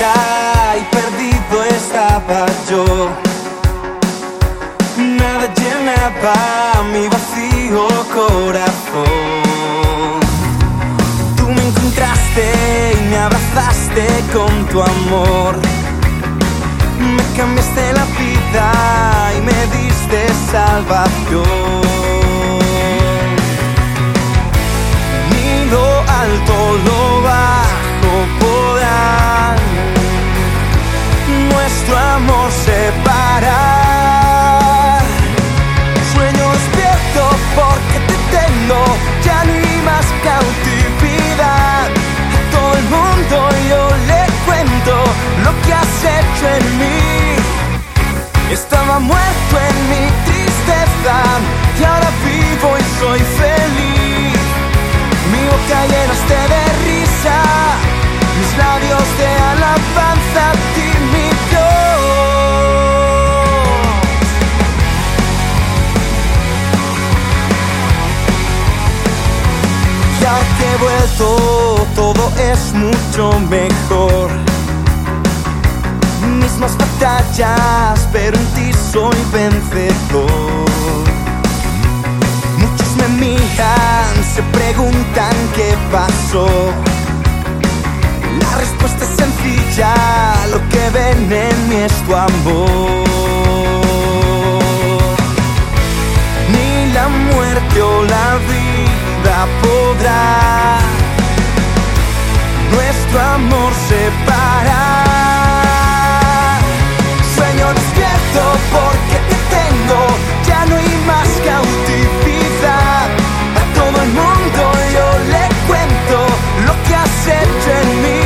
y perdido estaba yo. Nada llenaba mi vacío corazón. Tú me encontraste y me abrazaste con tu amor. Me cambiaste la vida y me diste salvación. En mí. Estaba muerto en mi tristeza y ahora vivo y soy feliz. Mi boca llenaste de risa, mis labios de alabanza a ti, mi Dios. Ya que he vuelto, todo es mucho mejor. Batallas, pero en ti soy vencedor. Muchos me miran, se preguntan qué pasó. La respuesta es sencilla, lo que ven en mí es tu amor. Ni la muerte o la vida podrá nuestro amor hecho en mí.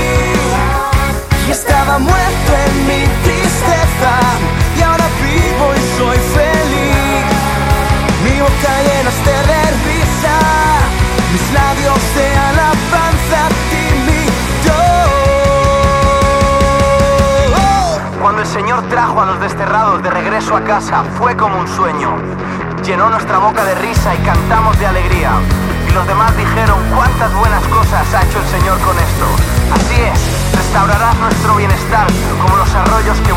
Y estaba muerto en mi tristeza y ahora vivo y soy feliz. Mi boca llenaste de risa, mis labios de alabanza a ti, mi Dios. Cuando el Señor trajo a los desterrados de regreso a casa, fue como un sueño. Llenó nuestra boca de risa y cantamos de alegría. Los demás dijeron cuántas buenas cosas ha hecho el Señor con esto. Así es, restaurarás nuestro bienestar como los arroyos que